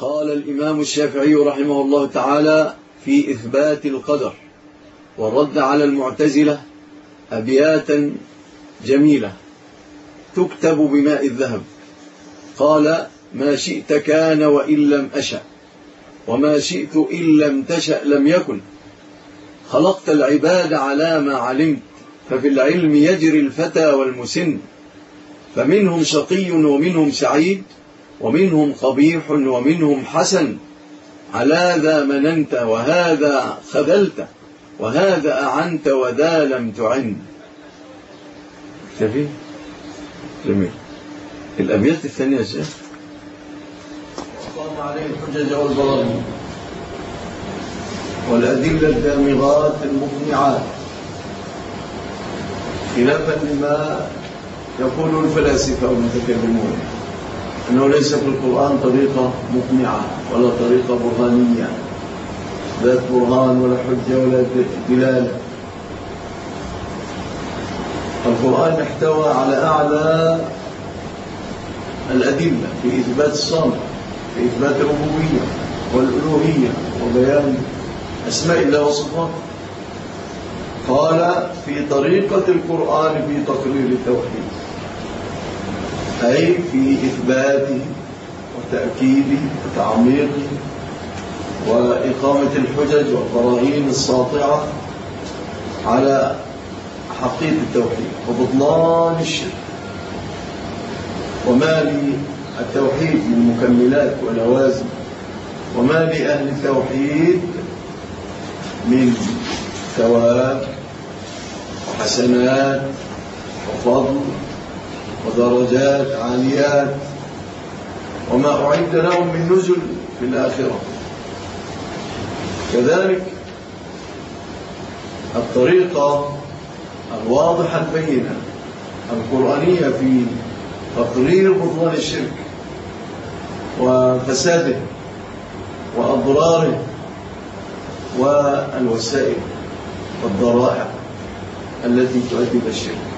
قال الإمام الشافعي رحمه الله تعالى في إثبات القدر والرد على المعتزلة أبياتا جميلة. تكتب بماء الذهب. قال ما شئت كان وإن لم أشأ وما شئت إن لم تشأ لم يكن. خلقت العباد على ما علمت ففي العلم يجري الفتى والمسن. فمنهم شقي ومنهم سعيد ومنهم قبيح ومنهم حسن. على ذا مننت وهذا خذلت وهذا أعنت وذا لم تعن. اكتفي جميل. الأبيات الثانية يا شيخ. وقام عليه الحجج والبراهين والأدلة الدامغات المقنعات. خلافا لما يقول الفلاسفة والمتكلمون. أنه ليس في القرآن طريقة مقنعة ولا طريقة برهانية. لا برهان ولا حجة ولا دلالة القرآن احتوى على أعلى الأدلة في إثبات الصمت في إثبات الربوبية والألوهية وبيان أسماء الله وصفاته. قال في طريقة القرآن في تقرير التوحيد. أي في إثباته وتأكيده وتعميقه وإقامة الحجج والبراهين الساطعة على حقيقة التوحيد وبطلان الشرك. وما للتوحيد من مكملات ولوازم وما لأهل التوحيد من ثواب وحسنات وفضل ودرجات عاليات وما أعد لهم من نزل في الآخرة. كذلك الطريقة الواضحة البينة القرآنية في تقرير بطلان الشرك وفساده وأضراره والوسائل والضرائع التي تؤدي الشرك.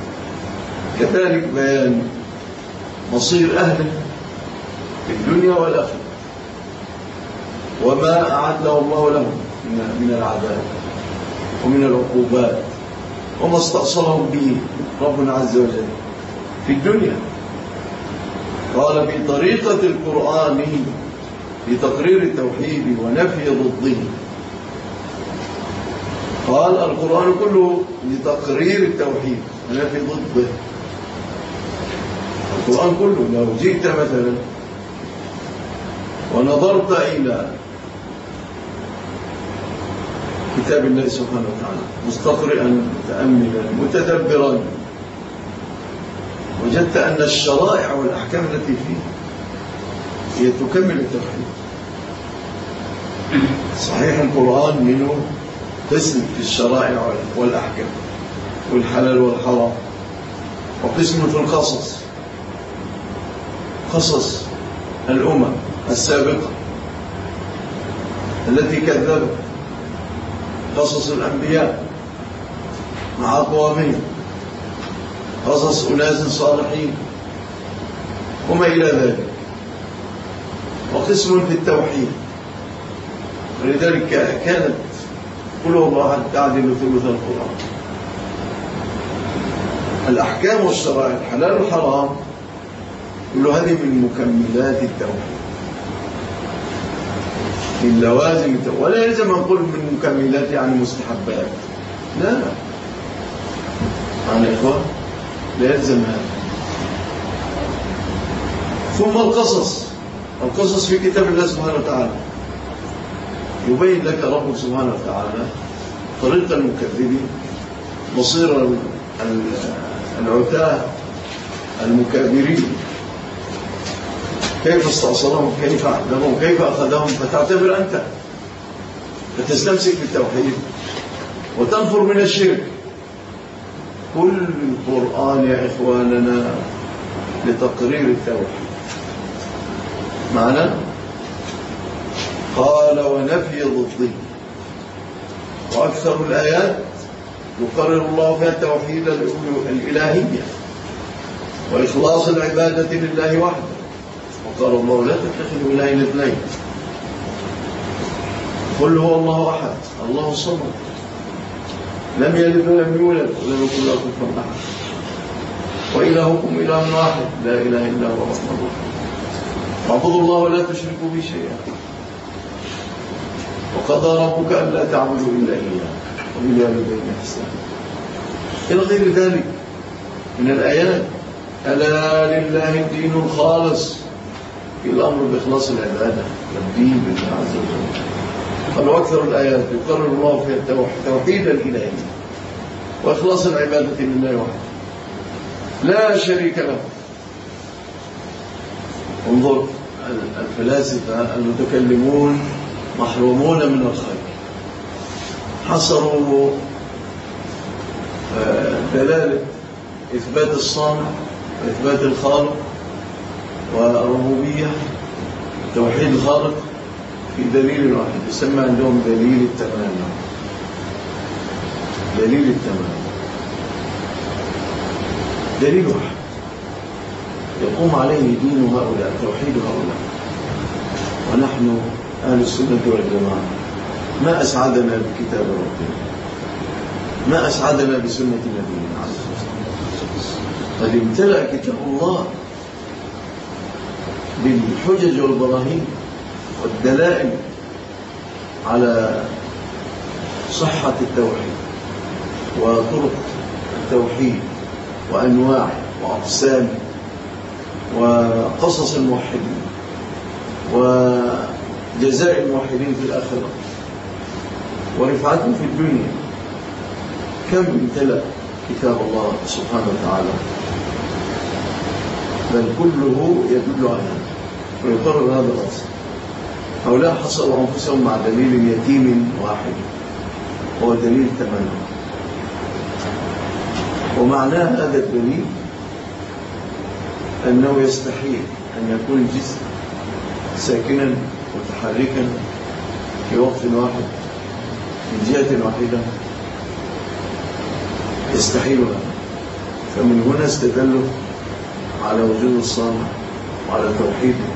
كذلك بيان مصير أهله في الدنيا والآخرة وما أعده الله لهم من العذاب ومن العقوبات وما استأصلهم به ربنا عز وجل في الدنيا. قال في طريقة القرآن في تقرير التوحيد ونفي ضده. قال القرآن كله لتقرير التوحيد ونفي ضده. القرآن كله. لو جئت مثلا ونظرت إلى كتاب الله سبحانه وتعالى مستقرئا متأملا متدبرا وجدت أن الشرائع والأحكام التي فيه هي تكمل التوحيد. صحيح القرآن منه قسم في الشرائع والأحكام والحلال والحرام وقسم في القصص. قصص الأمم السابقة التي كذبت قصص الأنبياء مع أقوامهم قصص أناس صالحين وما إلى ذلك. وقسم في التوحيد ولذلك كانت قل الله تعدل ثلث القرآن. الأحكام والشرائع الحلال والحرام كل هذه من مكملات التوحيد. من لوازم التوحيد. ولا يلزم أن نقول من مكملات يعني مستحبات. لا. عن إخوان لا يلزم هذا. ثم القصص. القصص في كتاب الله سبحانه وتعالى. يبين لك ربك سبحانه وتعالى طريق المكذبين مصير العتاة المكابرين. كيف استأصلهم؟ كيف أعلمهم؟ كيف أخذهم؟ فتعتبر أنت. فتستمسك بالتوحيد. وتنفر من الشرك. كل القرآن يا إخواننا لتقرير التوحيد. معنى؟ قال ونفي ضده وأكثر الآيات يقرر الله فيها التوحيد الإلهية وإخلاص العبادة لله وحده. وقال الله لا تتخذوا إلهين اثنين. قل هو الله أحد الله الصمد لم يلد ولم يولد ولم يكن له كفوا أحد. وإلهكم إله واحد لا إله إلا هو الرحمن الرحيم واعبدوا الله ولا تشركوا به شيئا. وقضى ربك ألا تعبدوا إلا إياه. وبالوالدين إحسانا إلى غير ذلك من الآيات ألا لله الدين الخالص. الأمر بإخلاص العبادة والدين بالله عز وجل. قالوا أكثر الآيات يقرر الله فيها التوحيد الإلهي وإخلاص العبادة لله وحده. لا شريك له. انظر الفلاسفة المتكلمون محرومون من الخير. حصروا آه، دلالة إثبات الصانع وإثبات الخالق والربوبية توحيد الخالق في دليل واحد يسمى عندهم دليل التمام. دليل التمام. دليل واحد. يقوم عليه دين هؤلاء توحيد هؤلاء. ونحن أهل السنة والجماعة. ما أسعدنا بكتاب ربنا؟ ما أسعدنا بسنة نبينا عليه قد امتلأ كتاب الله بالحجج والبراهين والدلائل على صحة التوحيد وطرق التوحيد وأنواعه وأقسامه وقصص الموحدين وجزاء الموحدين في الآخرة. ورفعتهم في الدنيا. كم امتلأ كتاب الله سبحانه وتعالى؟ بل كله يدل على هذا ويقرر هذا الأصل هؤلاء حصلوا أنفسهم مع دليل يتيم واحد هو دليل تمنى ومعناه هذا الدليل أنه يستحيل أن يكون جسم ساكنا متحركا في وقت واحد من جهة واحدة. يستحيل هذا. فمن هنا استدلوا على وجود الصانع وعلى توحيده.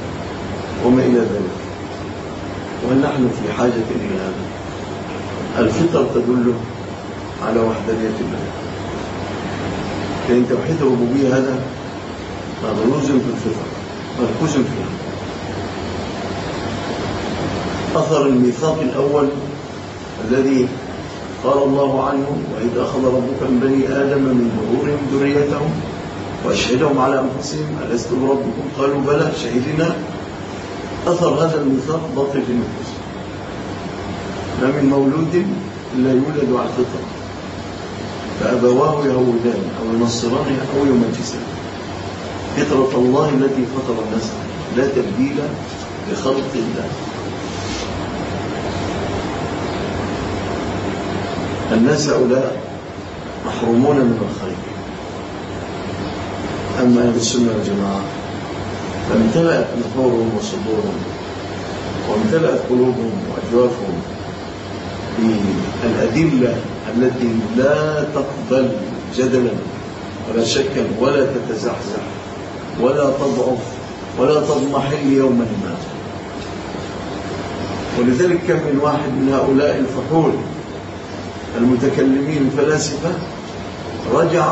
وما إلى ذلك. ونحن في حاجة إلى هذا. الفطر تدل على وحدانية الله لأن توحيد الربوبية هذا مغروز في الفطر مركوز فيها أثر الميثاق الأول الذي قال الله عنه وإذ أخذ ربك من بني آدم من ظهورهم ذريتهم وأشهدهم على أنفسهم ألست بربكم قالوا بلى شهدنا أثر هذا الميثاق باطل النفوس ما من مولود إلا يولد على الفطرة. فأبواه يهودان أو ينصران أو يمجسان. فطرة الله التي فطر الناس لا تبديل لخلق الله. الناس هؤلاء محرومون من الخير. أما أهل السنة والجماعة فامتلأت نفورهم وصدورهم وامتلأت قلوبهم وأجوافهم بالأدلة التي لا تقبل جدلا ولا شكا ولا تتزحزح ولا تضعف ولا تضمحل يوما ما ولذلك كم من واحد من هؤلاء الفحول المتكلمين الفلاسفة رجع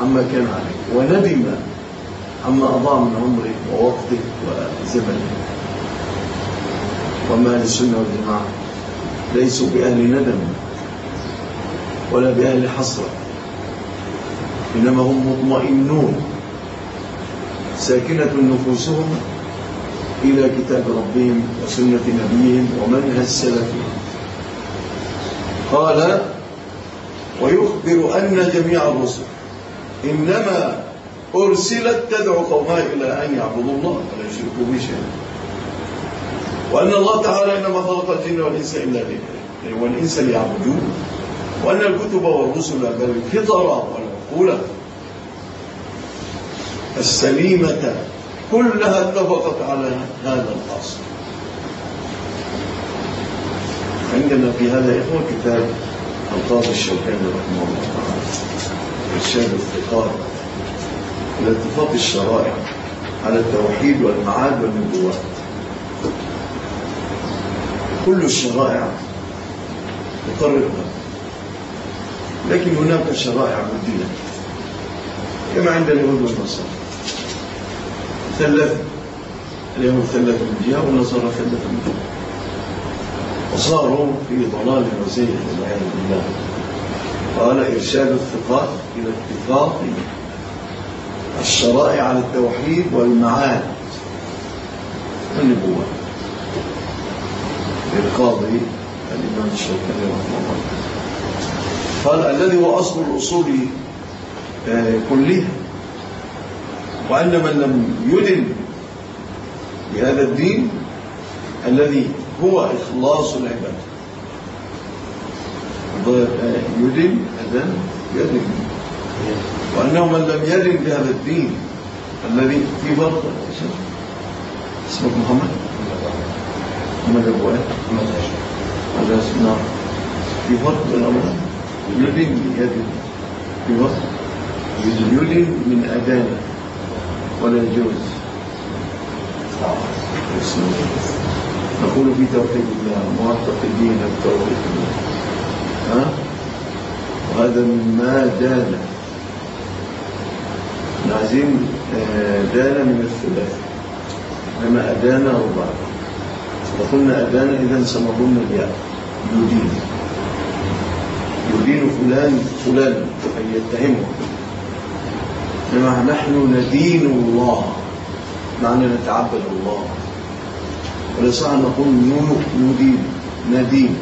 عما كان عليه وندم عما أضاع من عمره ووقته وزمنه وما أهل السنة والجماعة. ليسوا بأهل ندم ولا بأهل حسرة إنما هم مطمئنون. ساكنة نفوسهم إلى كتاب ربهم وسنة نبيهم ومنهج سلفهم قال ويخبر أن جميع الرسل إنما أرسلت تدعو قومها إلى أن يعبدوا الله ولا يشركوا به شيئا. وأن الله تعالى إنما خلق الجن والإنس إلا ليه والإنس ليعبدوه وأن الكتب والرسل بل الفطر والعقول. السليمة كلها اتفقت على هذا الأصل. عندنا في هذا إخوة كتاب القاضي الشوكاني رحمه الله تعالى. إرشاد الثقات. إلى اتفاق الشرائع على التوحيد والمعاد والنبوات كل الشرائع تقرر هذا لكن هناك شرائع بدلت كما عند اليهود والنصارى ثلث اليهود ثلث من والنصارى ثلث من وصاروا في ضلال وزيغ والعياذ بالله. قال إرشاد الثقات إلى اتفاق الشرائع على التوحيد والمعاد. والنبوة للقاضي الإمام الشوكاني رحمه الله. قال الذي هو أصل الأصول آه، كلها وأن من لم يدن بهذا الدين الذي هو إخلاص العبادة يدن أذن يدن. وأنه من لم يدن بهذا الدين الذي في فرق اسمك محمد؟ محمد أبو إيه هذا اسمه في فرق بين الأمرين يدن يدن في فرق يدن من أذان ولا يجوز. نقول في توحيد الله معتقدين التوحيد. الله ها؟ وهذا مما دان عايزين آه، دان من الثلاث لما أدان أربعة وقلنا أدان إذا سنظن الياء يدين يدين فلان فلان. أي يتهمه لما نحن ندين الله معنى نتعبد الله. وليس أن نقول ندين ندين.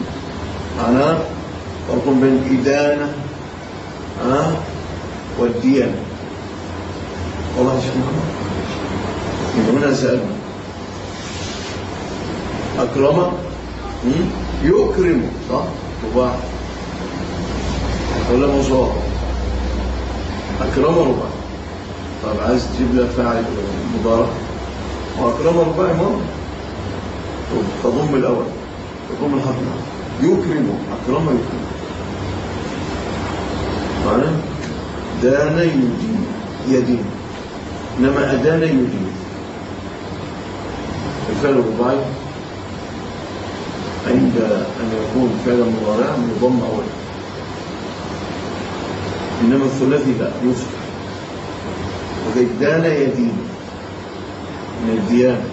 معناه فرق بين الإدانة ها والديانة. والله يا شيخ محمد. من هنا سألنا أكرم يكرم صح؟ رباع ولا مصاب. أكرم رباع طب عايز تجيب لها فاعل مضارع وأكرم رباع مرة تضم الأول. تضم الحرف. يكرم أكرم يكرم معنى دان يدين يدين. إنما أدان يدين. الفعل الرباعي عند أن يكون فعلا مضارعا يضم أولا إنما الثلاثي لا يفتح وذلك دان يدين من الديانة.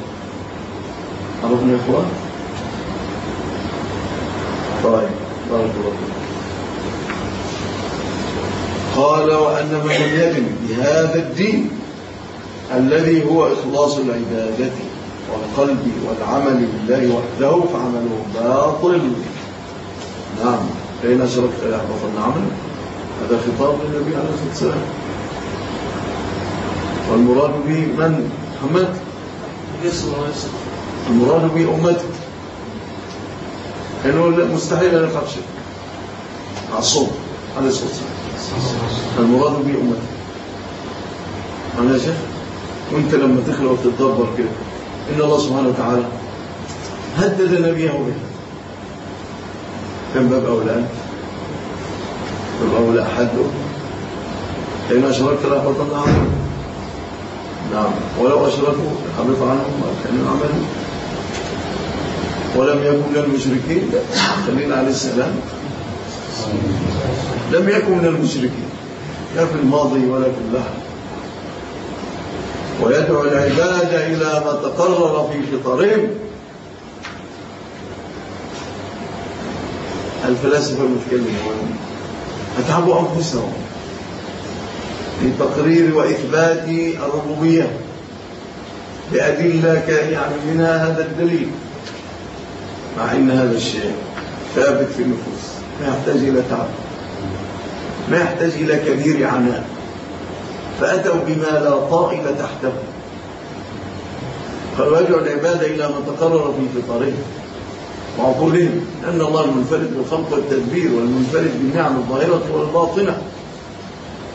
عرفنا يا إخوان؟ طيب بارك الله قال وأن من لم يدن بهذا الدين الذي هو إخلاص العبادة والقلب والعمل لله وحده فعمله باطل. نعم. فإن أشركت لا يحبطن عمله هذا خطاب للنبي عليه الصلاة والسلام. والمراد به من؟ محمد. المراد به أمتك لأنه مستحيل أن يفعل شيء. معصوم عليه الصلاة والسلام. المراد به أمتك معنى يا شيخ؟ وانت لما تخلق وتتدبر كده. إن الله سبحانه وتعالى هدد نبيه بها. كان باب أنت؟ باب أولى أحده إن أشركت لا حبطن عنهم نعم. ولو أشركوا حبط عنهم ما كانوا عملوا ولم يكن من المشركين. خلينا عليه السلام. لم يكن من المشركين. لا في الماضي ولا في اللحظة ويدعو العباد إلى ما تقرر في فطرهم. الفلاسفة المتكلمون أتعبوا أنفسهم في تقرير وإثبات الربوبية بأدلة يعني منها هذا الدليل مع أن هذا الشيء ثابت في النفوس ما يحتاج إلى تعب ما يحتاج إلى كبير عناء. فأتوا بما لا طائل تحته يدعو العبادة إلى ما تقرر في فطرهم. وعقولهم أن الله المنفرد بالخلق والتدبير والمنفرد بالنعم الظاهرة والباطنة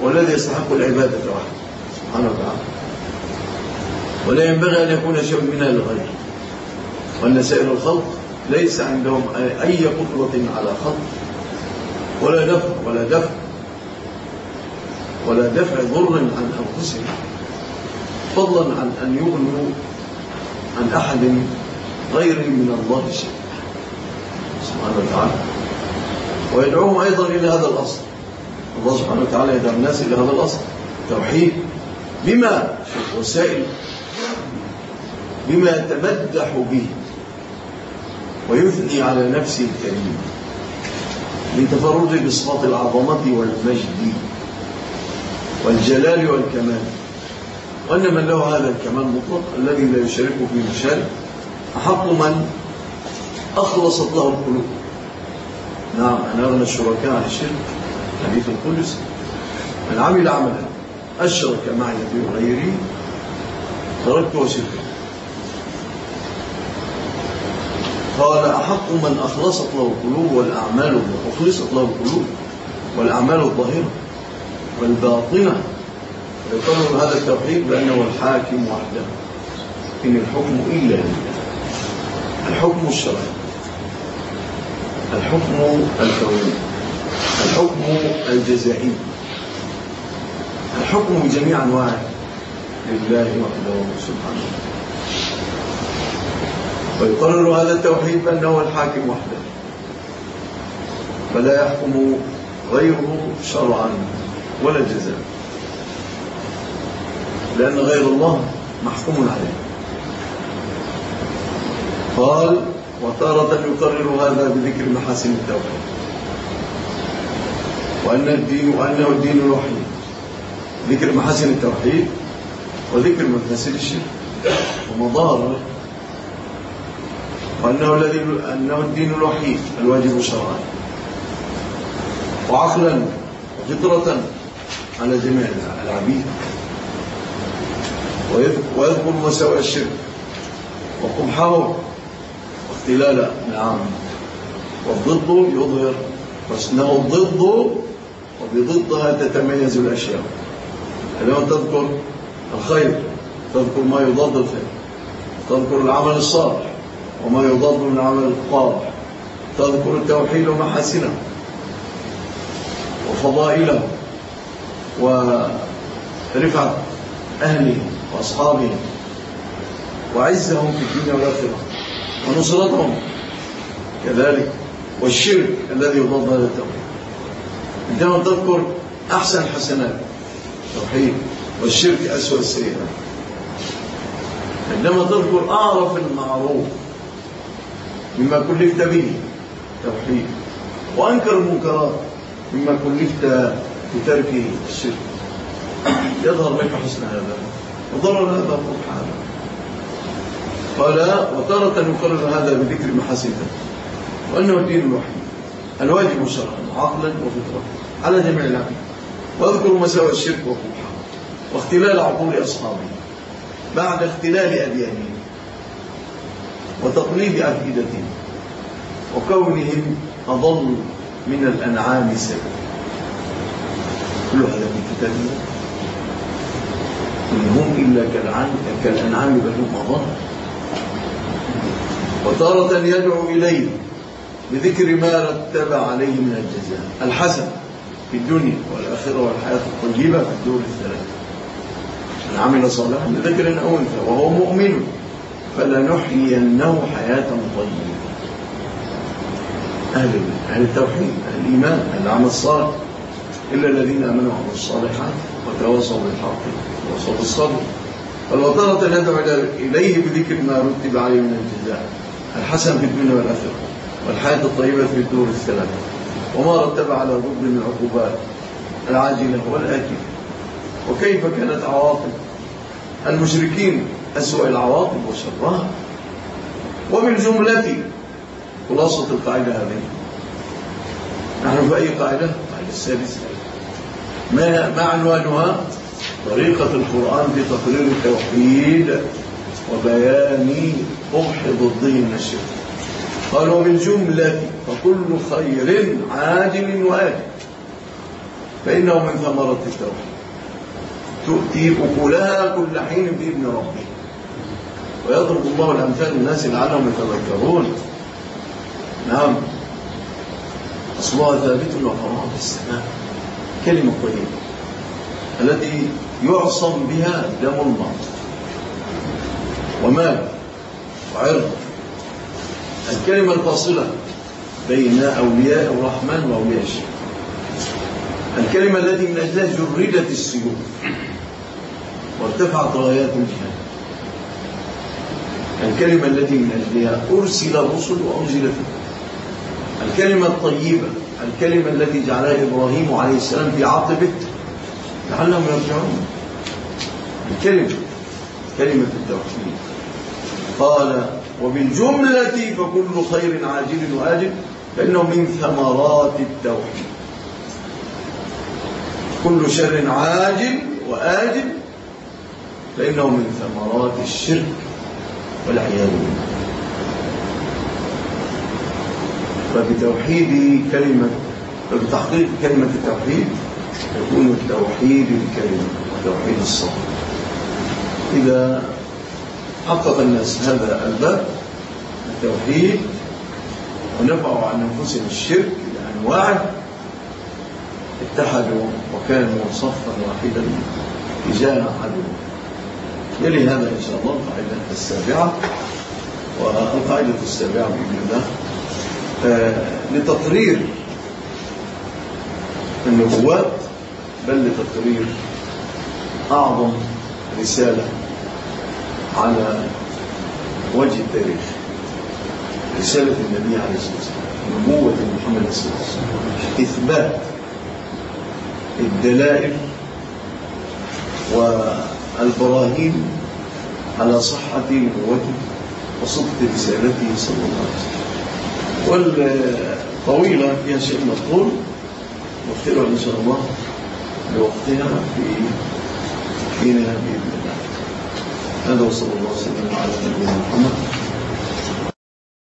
والذي يستحق العبادة وحده. سبحانه وتعالى. ولا ينبغي أن يكون شيء منها لغيره وأن سائر الخلق ليس عندهم أي قدرة على خلق ولا دفع ولا دفع ولا دفع ضر عن أنفسهم فضلا عن أن يغنوا عن أحد غير من الله شيء سبحانه وتعالى. ويدعوهم أيضا إلى هذا الأصل. الله سبحانه وتعالى يدعو الناس إلى هذا الأصل. توحيد. بما وسائل بما يتمدح به. ويثني على نفسه الكريم. من تفرده بصفات العظمة والمجد. والجلال والكمال. وأن من له هذا الكمال المطلق الذي لا يشاركه في مشارك أحق من أخلصت له القلوب. نعم أنا أغنى الشركاء عن الشرك حديث القدس. من عمل عملا أشرك معي في غيري تركت وشركه. قال أحق من أخلصت له القلوب والأعمال أخلصت له القلوب والأعمال الظاهرة. والباطنة. يقرر هذا التوحيد بأنه الحاكم وحده. إن الحكم إلا لله. الحكم الشرعي. الحكم الكوني. الحكم الجزائي. الحكم بجميع أنواعه لله وحده سبحانه ويقرر هذا التوحيد بأنه الحاكم وحده. فلا يحكم غيره شرعا. ولا جزاء لأن غير الله محكوم عليه. قال وتارة يقرر هذا بذكر محاسن التوحيد. وأن الدين وأنه الدين الوحيد. ذكر محاسن التوحيد وذكر مفاسد الشرك. ومضاره وأنه الذي أنه الدين الوحيد الواجب شرعا. وعقلا وفطرة على جميع العبيد. ويذكر مساوئ الشرك. وقبحه واختلال نعم والضد يظهر. حسنه الضد وبضدها تتميز الأشياء. اليوم تذكر الخير. تذكر ما يضاد الخير. تذكر العمل الصالح. وما يضاد من العمل القابح. تذكر التوحيد ومحاسنه. وفضائله. ورفعة أهله وأصحابه وعزهم في الدنيا والآخرة ونصرتهم كذلك والشرك الذي يضاد هذا التوحيد. عندما تذكر أحسن الحسنات توحيد والشرك أسوأ السيئات. عندما تذكر أعرف المعروف مما كلفت به توحيد وأنكر المنكرات مما كلفت بترك الشرك. يظهر لك حسن هذا وضرر هذا وقبح هذا قال وتارة يقرر هذا بذكر محاسنه وأنه الدين الوحيد الواجب شرعا عقلا وفطرة على جميع العبيد واذكر مساوئ الشرك وقبحه واختلال عقول أصحابه بعد اختلال أديانهم وتقليد أفئدتهم وكونهم أضل من الأنعام سبب كل هذا في كتاب الله إن هم إلا كالأنعام بل هم أضل. وتارة يدعو إليه بذكر ما رتب عليه من الجزاء. الحسن في الدنيا والآخرة والحياة الطيبة في الدور الثلاثة. من عمل صالحا بذكر أو أنثى وهو مؤمن فلنحيينه حياة طيبة. أهل أهل التوحيد أهل الإيمان أهل العمل الصالح. إلا الذين آمنوا وعملوا الصالحات وتواصوا بالحق وتواصوا بالصبر فالوطنة ندعو إليه بذكر ما رتب عليه من الجزاء الحسن في الدنيا والآخرة والحياة الطيبة في الدور الثلاثة وما رتب على ضد من العقوبات العاجلة والآتية وكيف كانت عواقب المشركين أسوأ العواقب وشرها وبالجملة خلاصة القاعدة هذه نحن في أي قاعدة؟ القاعدة السادسة ما ما عنوانها؟ طريقة القرآن في تقرير التوحيد وبيان قبح ضده من الشرك. قال وبالجملة فكل خير عاجل وآجل فإنه من ثمرة التوحيد. تؤتي أكلها كل حين بإذن ربه ويضرب الله الأمثال للناس لعلهم يتذكرون. نعم. أصلها ثابت وفرعها في السماء. كلمة طيبة التي يعصم بها دم المرء ومال وعرض. الكلمة الفاصلة بين أولياء الرحمن وأولياء الشيطان الكلمة التي من أجلها جردت السيوف. وارتفعت رايات الجهاد. الكلمة التي من أجلها أرسل الرسل وأنزل فيها. الكلمة الطيبة الكلمة التي جعلها إبراهيم عليه السلام في عاطبه لعلهم يرجعون. الكلمة كلمة التوحيد. قال وبالجملة فكل خير عاجل وآجل فإنه من ثمرات التوحيد. كل شر عاجل وآجل فإنه من ثمرات الشرك والعياذ بالله. فبتوحيد كلمة فبتحقيق كلمة التوحيد يكون التوحيد الكلمة وتوحيد الصبر إذا حقق الناس هذا الباب التوحيد ونفعوا عن أنفسهم الشرك بأنواعه اتحدوا وكانوا صفا واحدا تجاه عدو يلي هذا إن شاء الله القاعدة السابعة والقاعدة السابعة بإذن الله آه لتقرير النبوات بل لتقرير أعظم رسالة على وجه التاريخ. رسالة النبي عليه الصلاة والسلام نبوة محمد صلى الله عليه وسلم. إثبات الدلائل والبراهين على صحة نبوته وصدق رسالته صلى الله عليه وسلم. والطويلة فيها شيء مطلول نختلها إن شاء الله لوقتها في حينها بإذن الله. هذا وصلى الله وسلم على نبينا محمد.